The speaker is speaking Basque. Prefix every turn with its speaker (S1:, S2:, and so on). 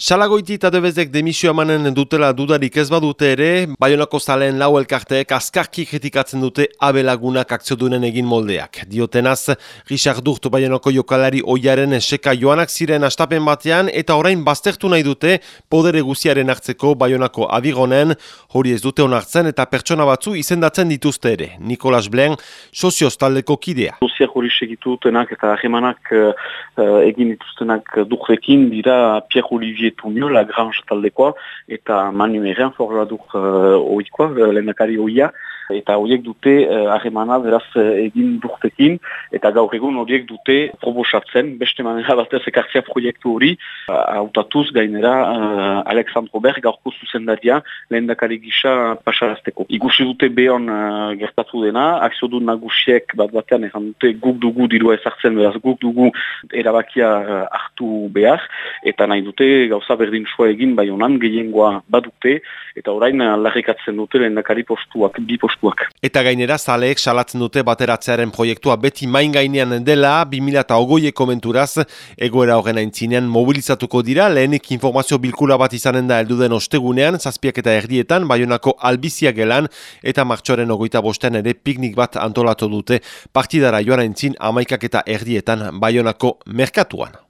S1: Salagoiti eta debezek demisio emanen dutela dudarik ez badute ere, Bayonako zalen lau elkarteek azkarki kritikatzen dute abelagunak akziodunen egin moldeak. Diotenaz, Richard Durt Bayonako jokalari oiaren seka joanak ziren astapen batean eta orain baztertu nahi dute podere guziaren hartzeko Bayonako abigonen, hori ez dute onartzen eta pertsona batzu izendatzen dituzte ere. Nikolas Blen, sozioz taldeko kidea.
S2: Sozia hori segitu eta ahemanak uh, egin dituztenak durekin dira Pierre Olivier Tunio, la grange taldekoa, eta manu errean forradur uh, oikoa, lehendakari oia, eta horiek dute harremana uh, beraz egin durtekin, eta gaur egun horiek dute probosatzen, beste manera batez ekartzea proiektu hori, hautatuz gainera uh, Alexandro Berg gaurko zuzendaria lehendakari gisa pasarazteko. Ikusi dute behon uh, gertatu dena, akzio du nagusiek bat batean erran dute guk dugu dirua ezartzen, beraz guk dugu erabakia uh, hartu behar, eta nahi dute gauza berdin soa egin bai honan gehiengoa badute eta orain aldarrikatzen dute lehendakari postuak, bi postuak.
S1: Eta gainera zaleek salatzen dute bateratzearen proiektua beti main gainean dela 2008eko menturaz egoera horren aintzinean mobilizatuko dira lehenik informazio bilkula bat izanen da elduden ostegunean zazpiak eta erdietan baionako albizia gelan eta martxoren ogoita bostean ere piknik bat antolatu dute partidara joan aintzin amaikak eta erdietan baionako merkatuan.